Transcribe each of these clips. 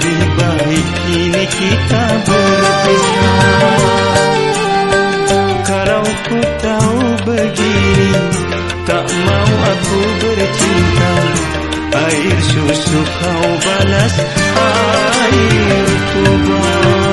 tuba kita berpisah. Kalau ku tahu begini Tak mau aku bercinta. Air susu kau balas Air kubah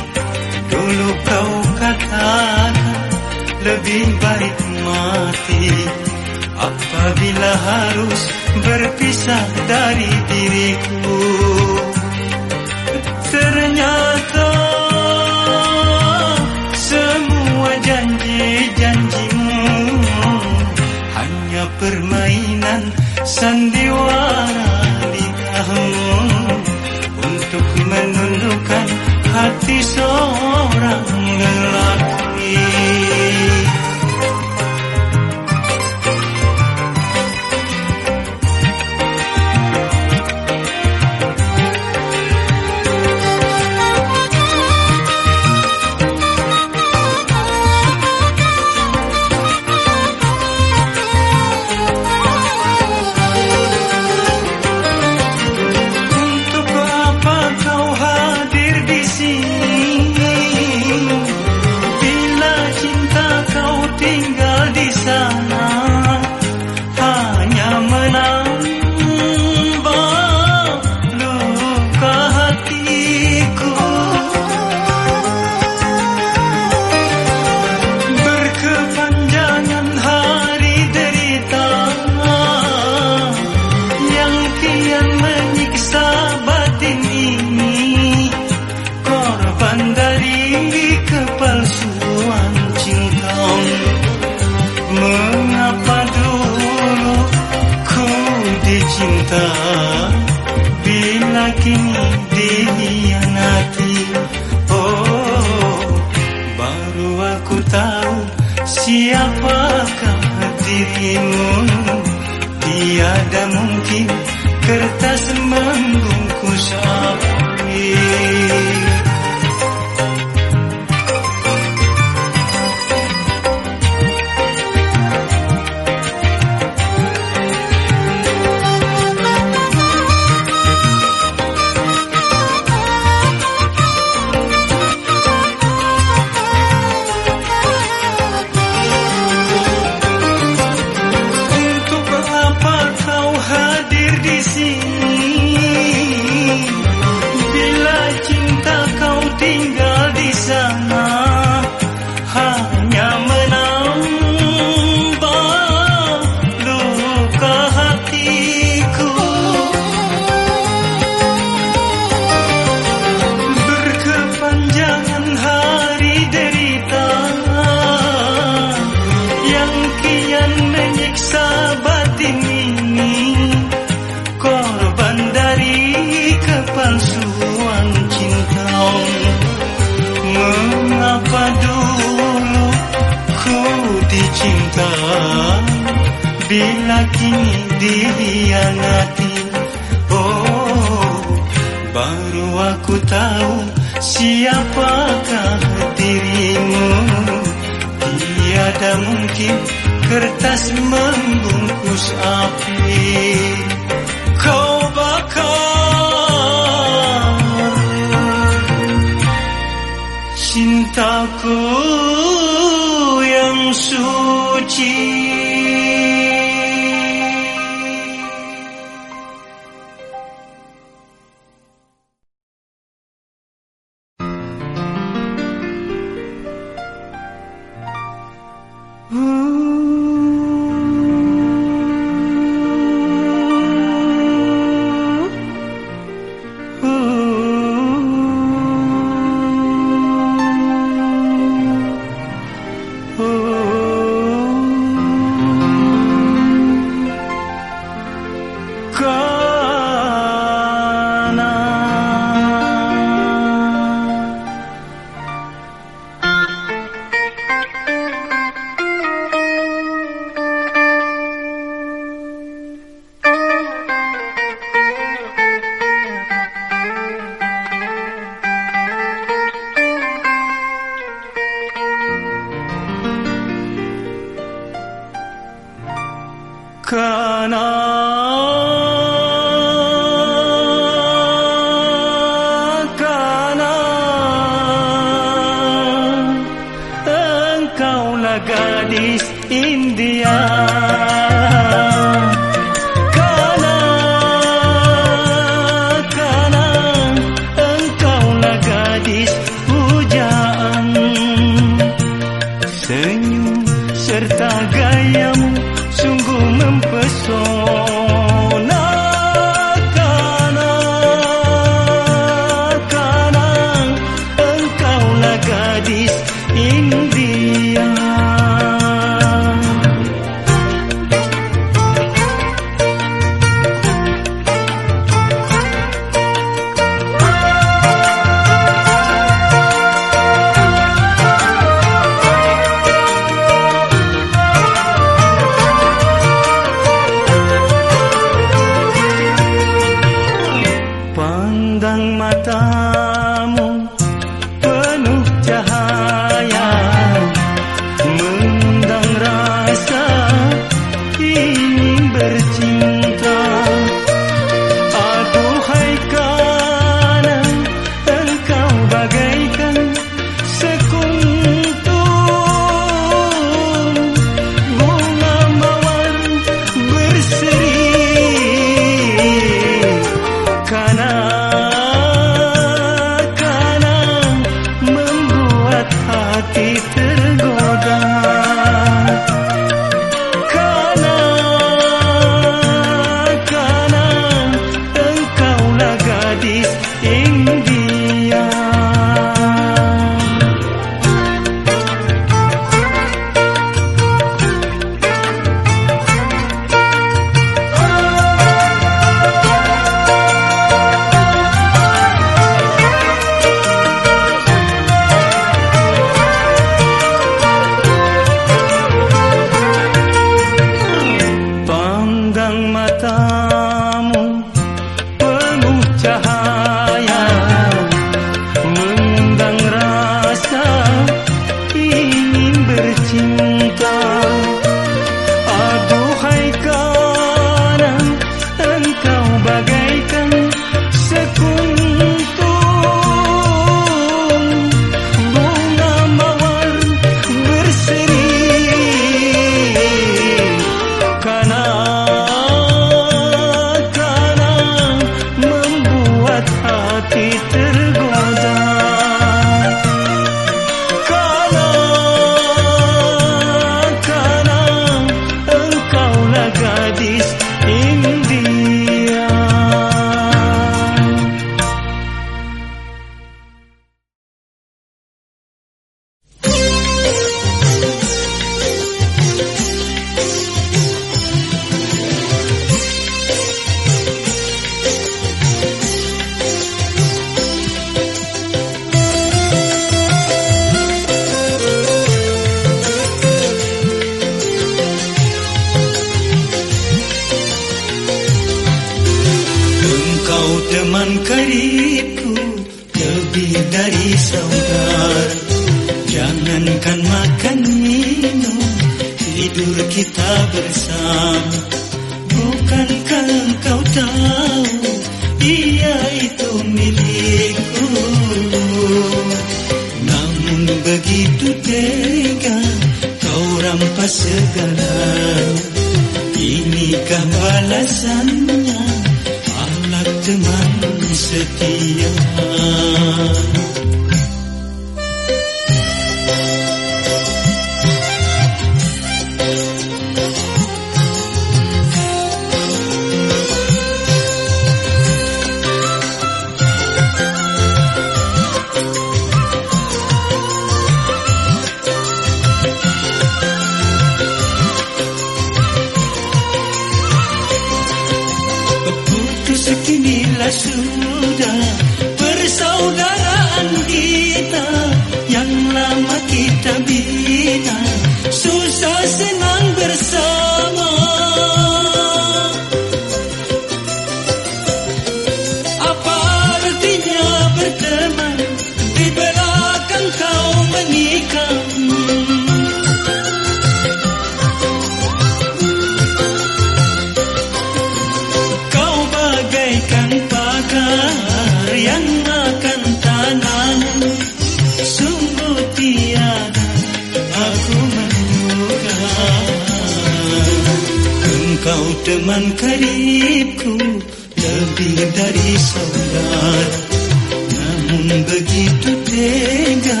tega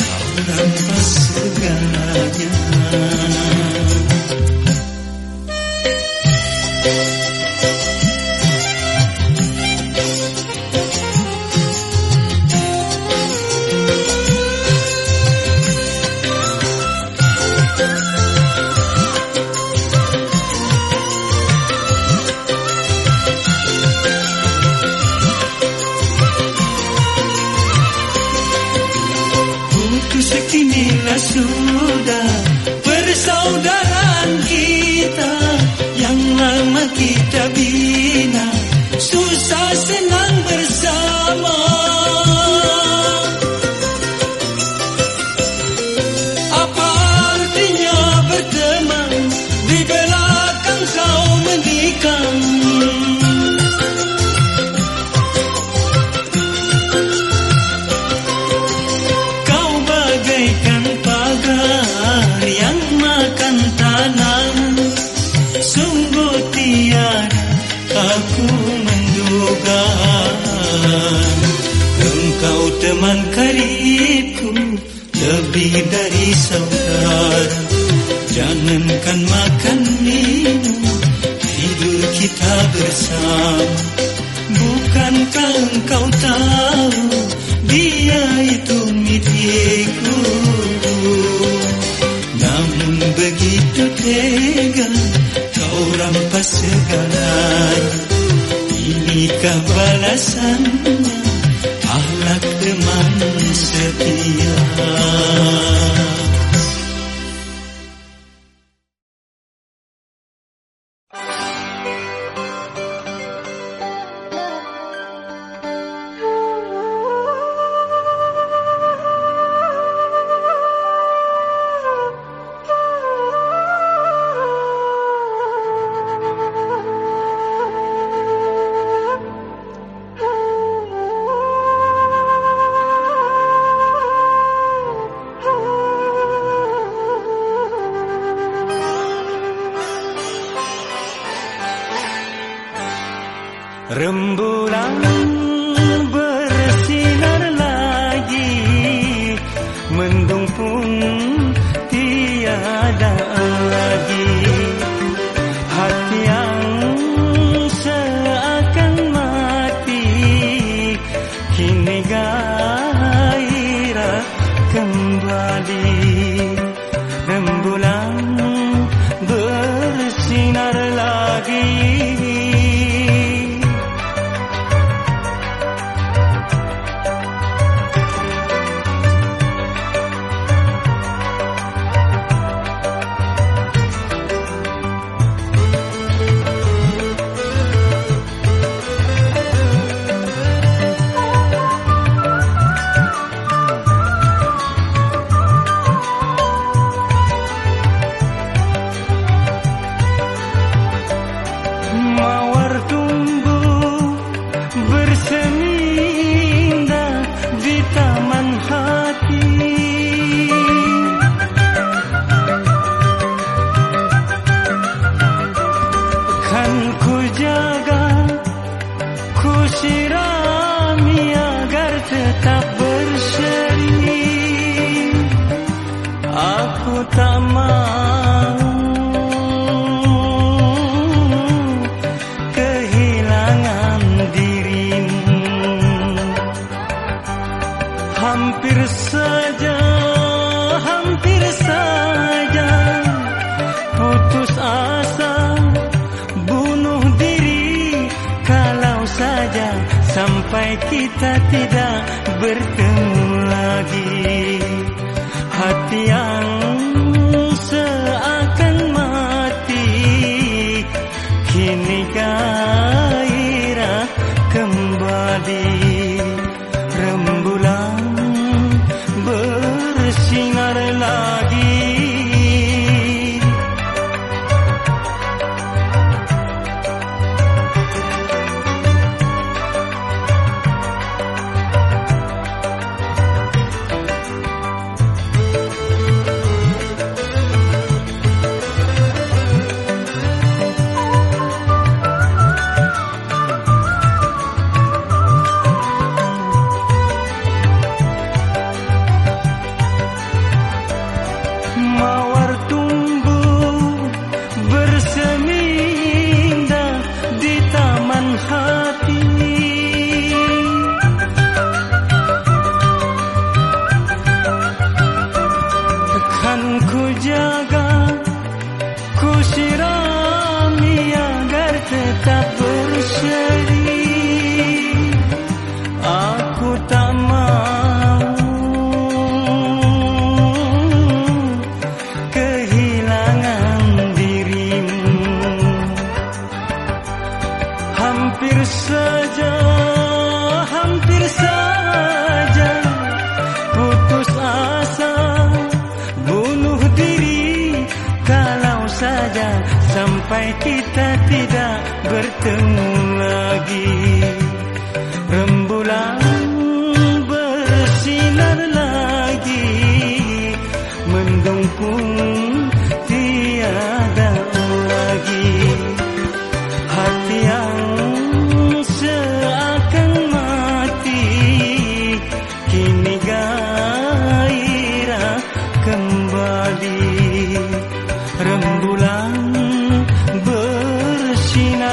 kau rampas segalanya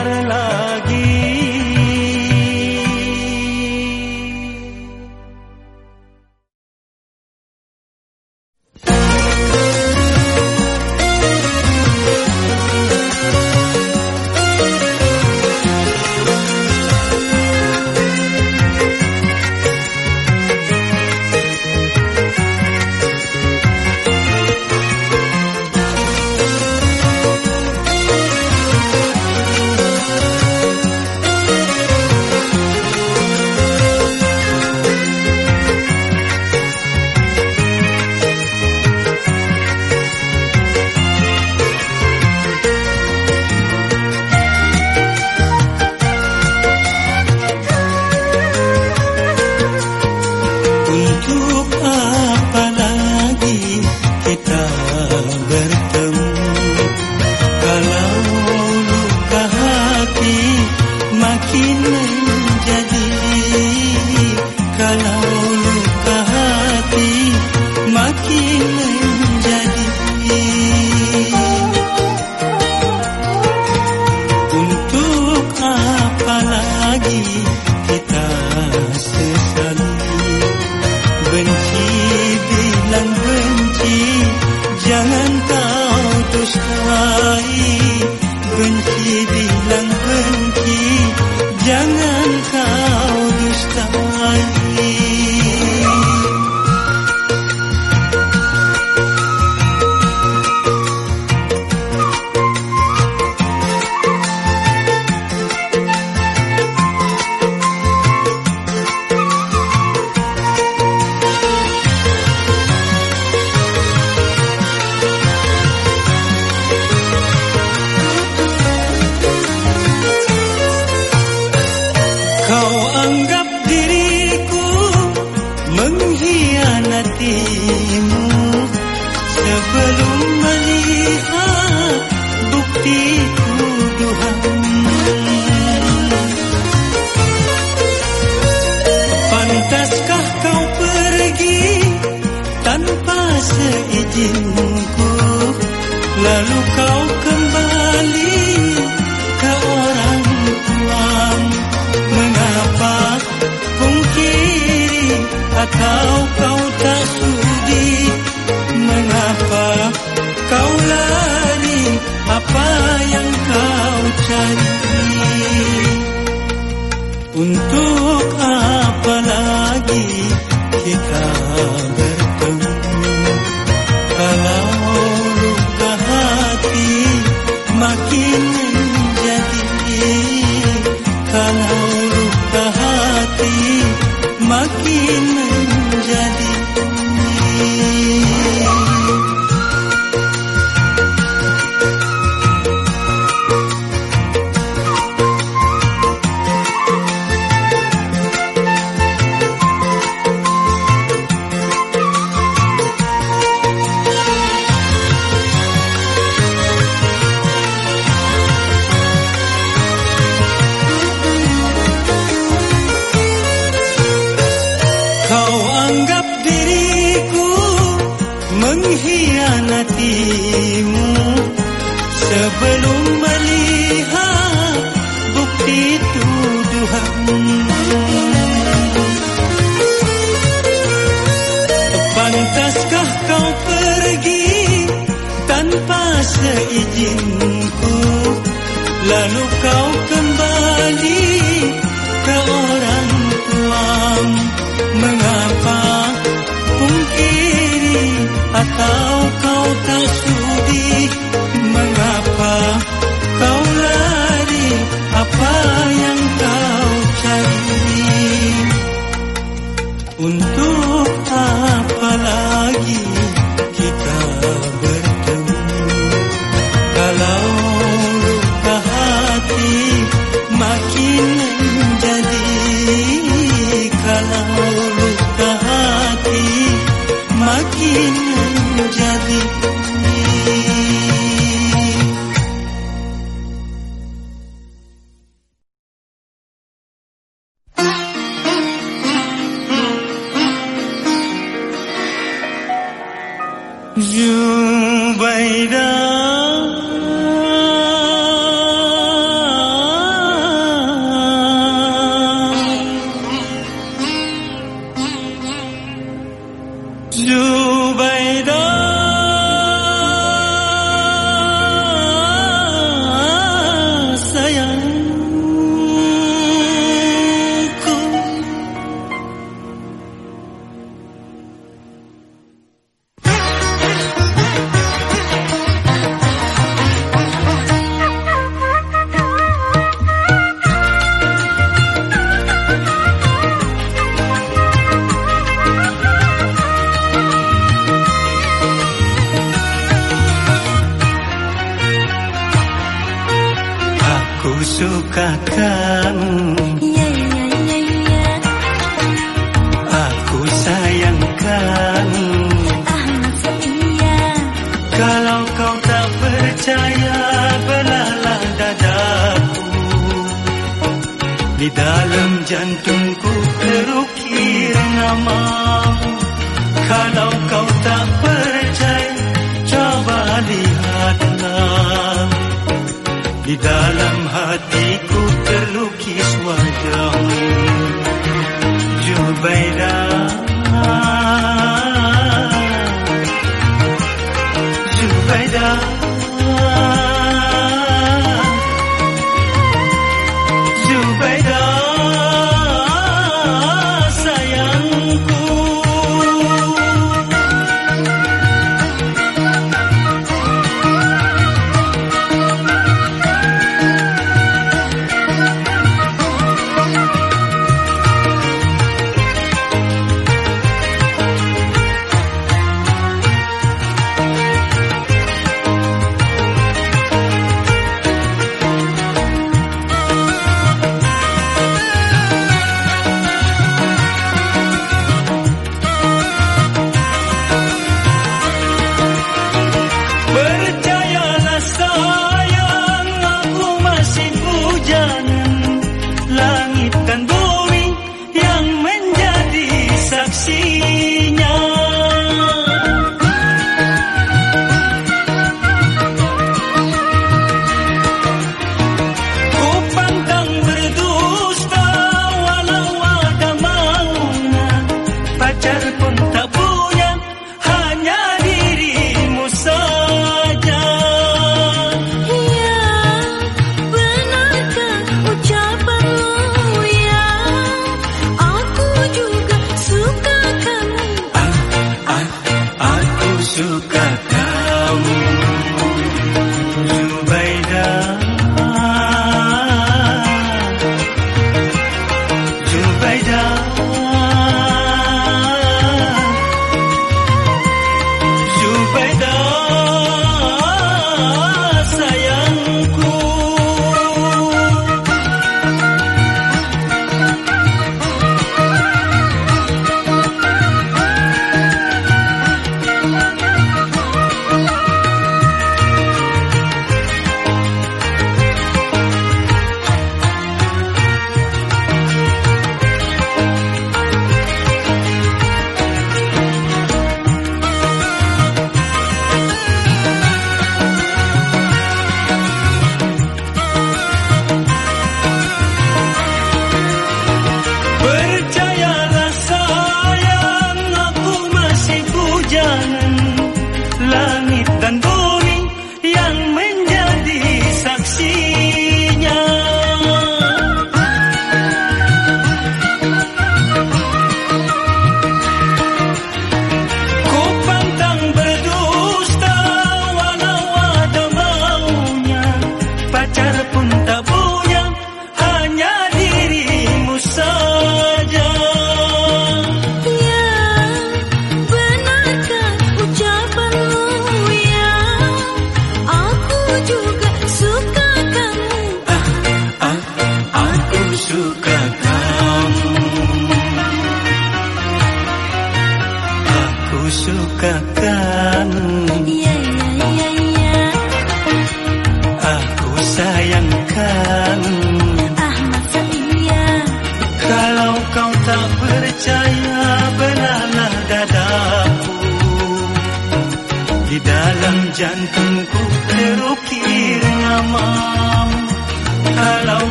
வரலா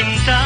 cinta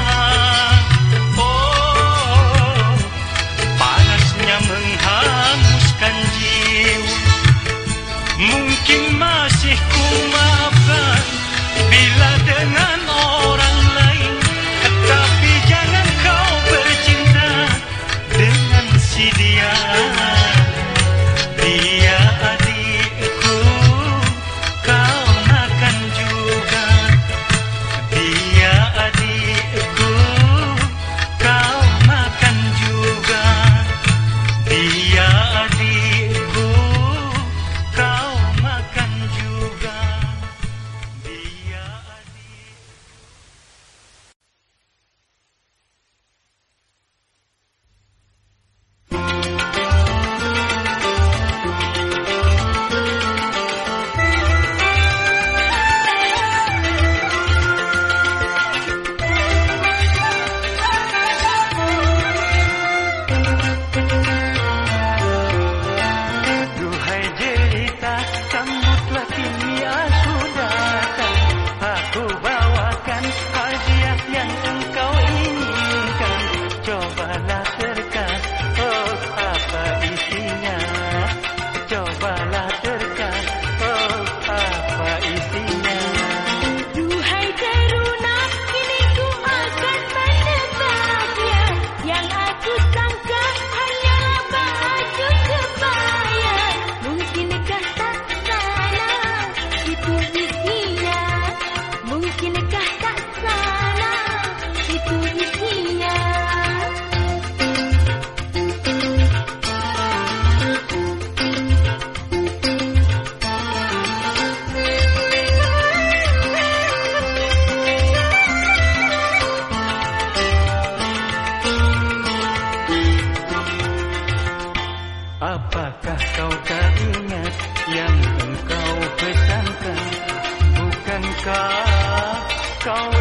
kau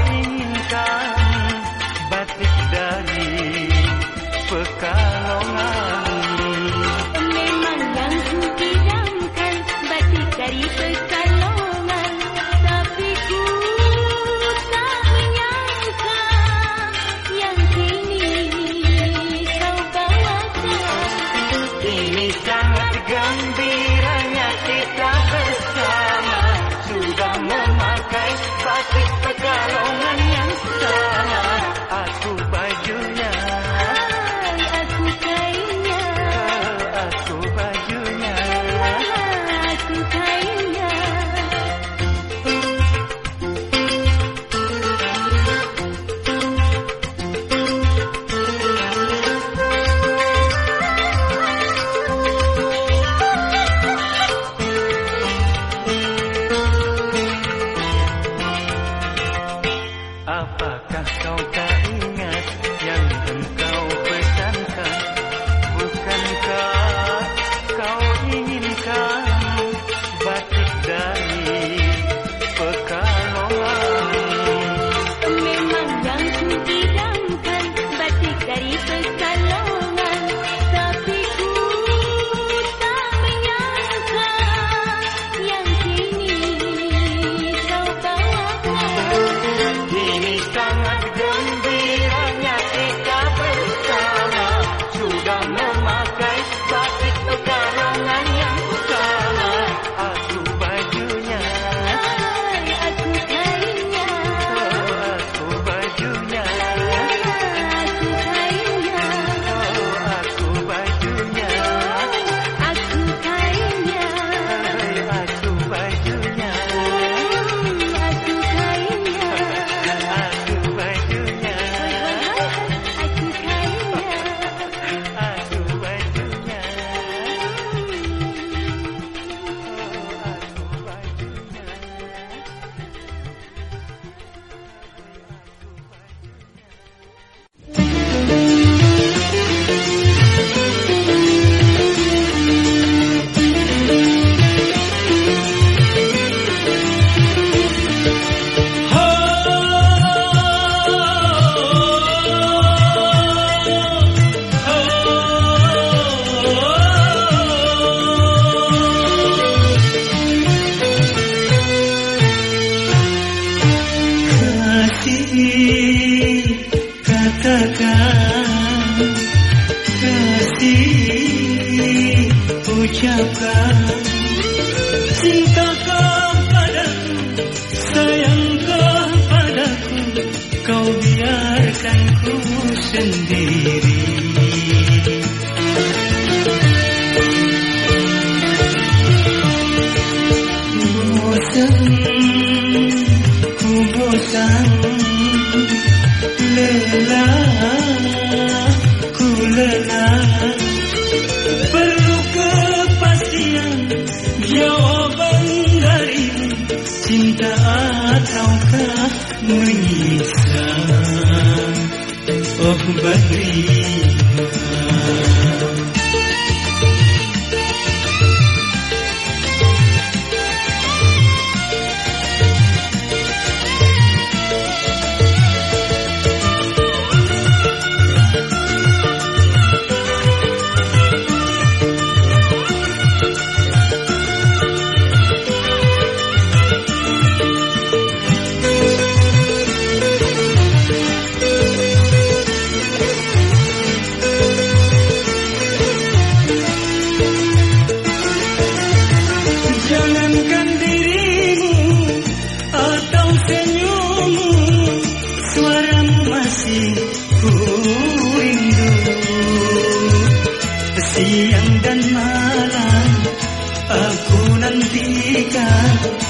God.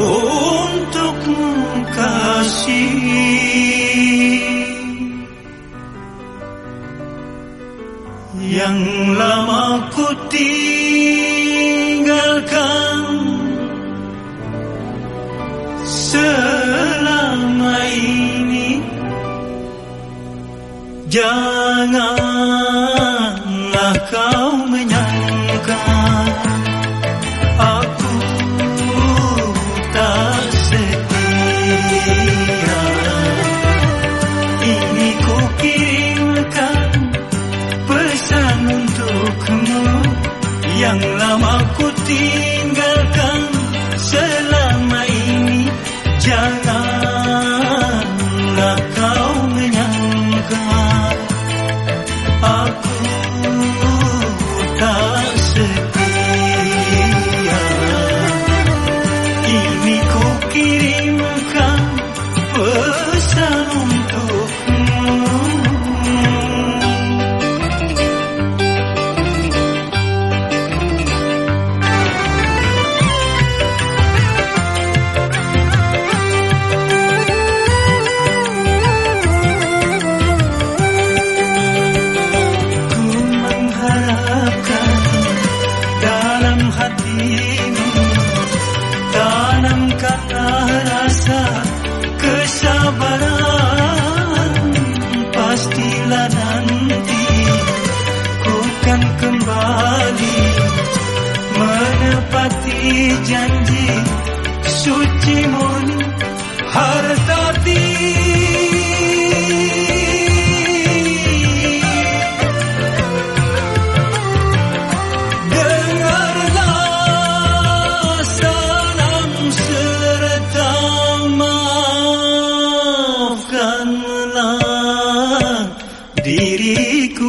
untuk kasih yang lama ku tinggalkan selama ini janganlah kau menyangka. diriku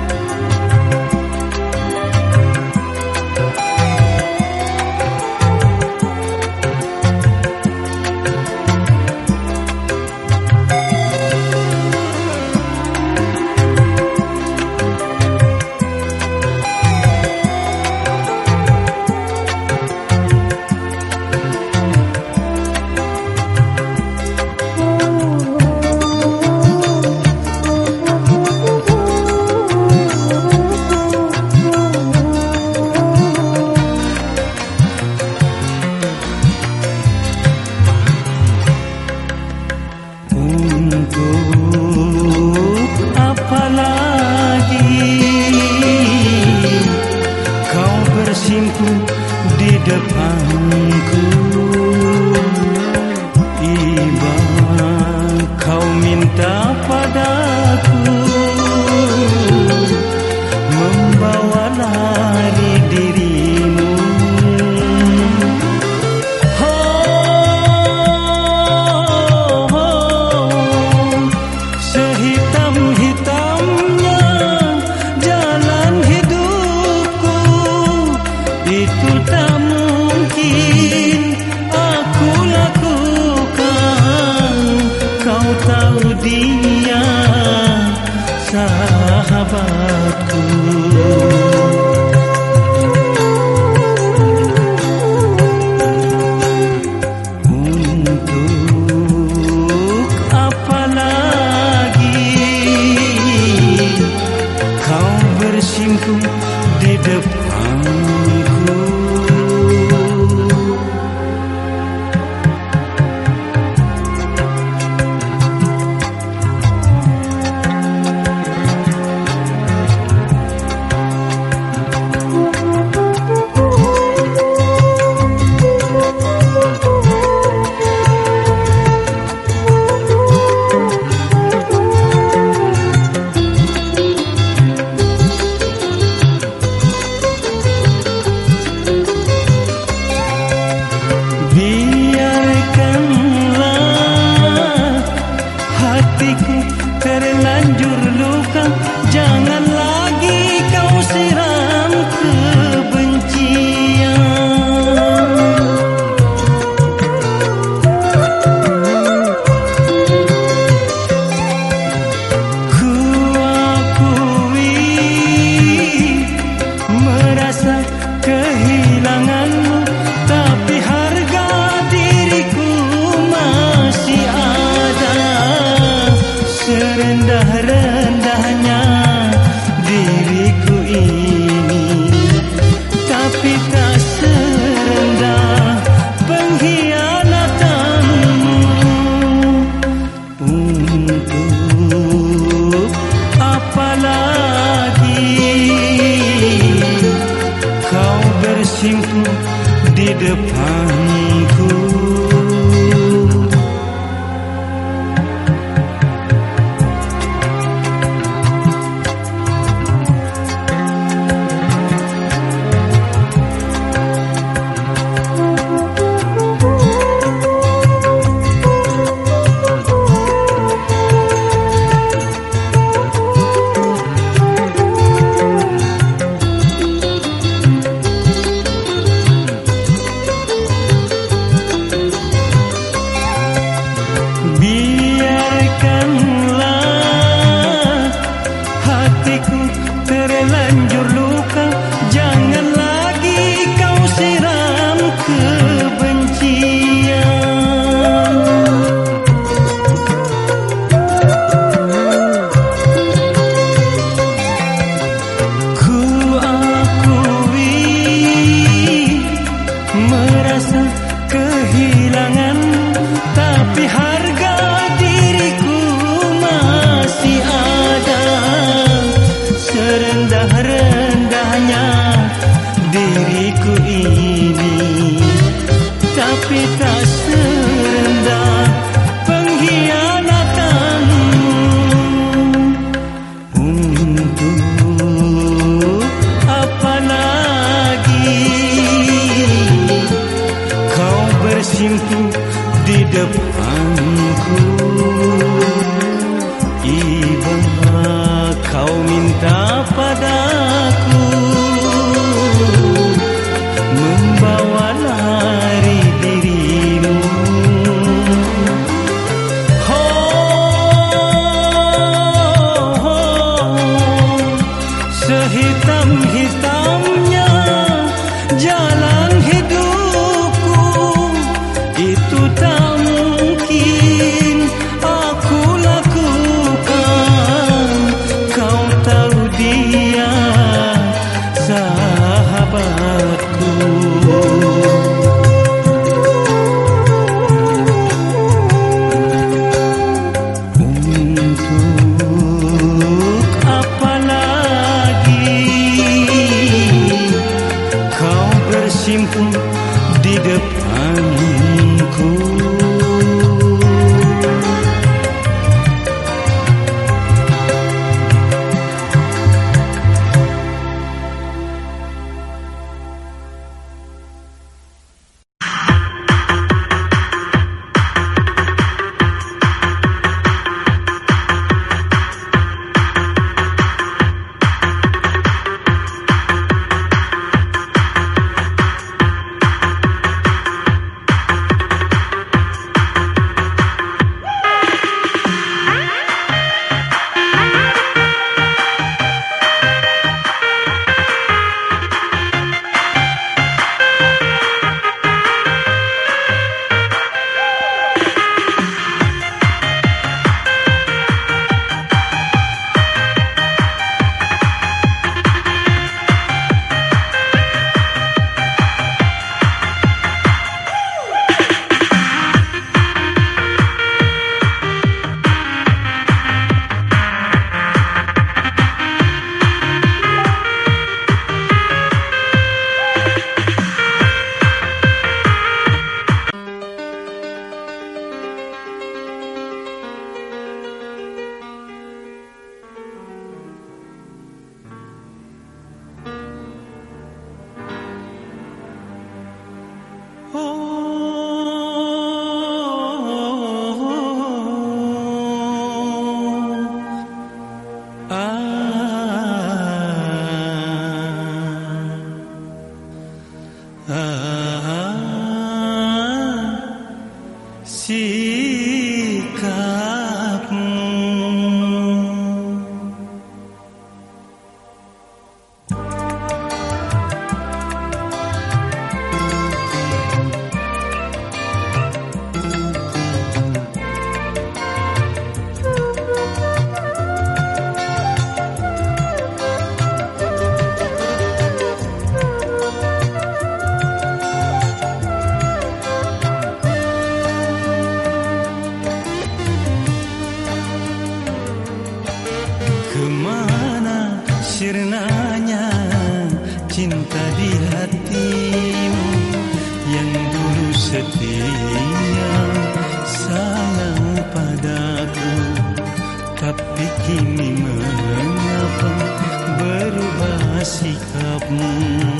xích hợp.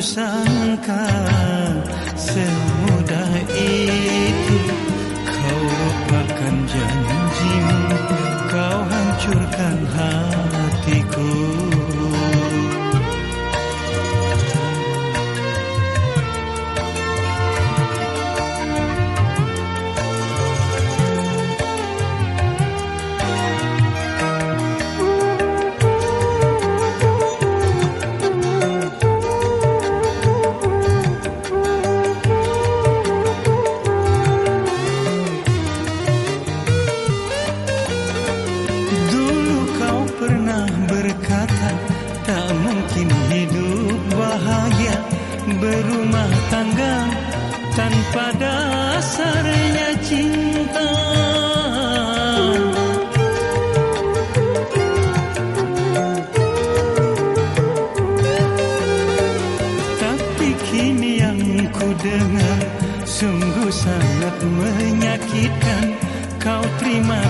sangka semudah itu. Kau lupakan janjimu kau hancurkan hatiku. kau terima